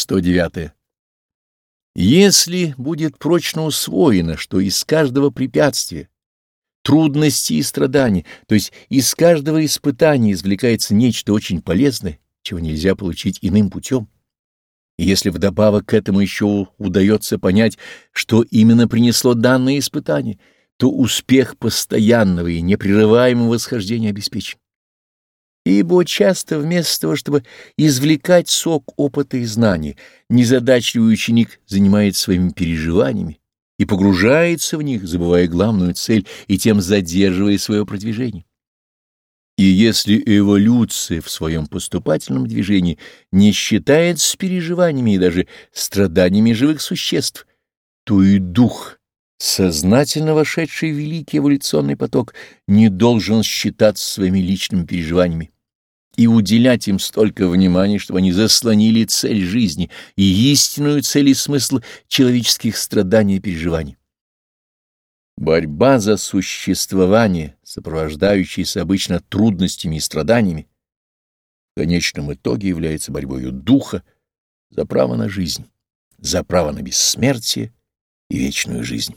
109. Если будет прочно усвоено, что из каждого препятствия, трудности и страданий, то есть из каждого испытания извлекается нечто очень полезное, чего нельзя получить иным путем, и если вдобавок к этому еще удается понять, что именно принесло данное испытание, то успех постоянного и непрерываемого восхождения обеспечен. Ибо часто вместо того, чтобы извлекать сок опыта и знаний, незадачливый ученик занимается своими переживаниями и погружается в них, забывая главную цель и тем задерживая свое продвижение. И если эволюция в своем поступательном движении не считается с переживаниями и даже страданиями живых существ, то и дух, сознательно вошедший в великий эволюционный поток, не должен считаться своими личными переживаниями и уделять им столько внимания, чтобы они заслонили цель жизни и истинную цель и смысл человеческих страданий и переживаний. Борьба за существование, сопровождающаяся обычно трудностями и страданиями, в конечном итоге является борьбой духа за право на жизнь, за право на бессмертие и вечную жизнь.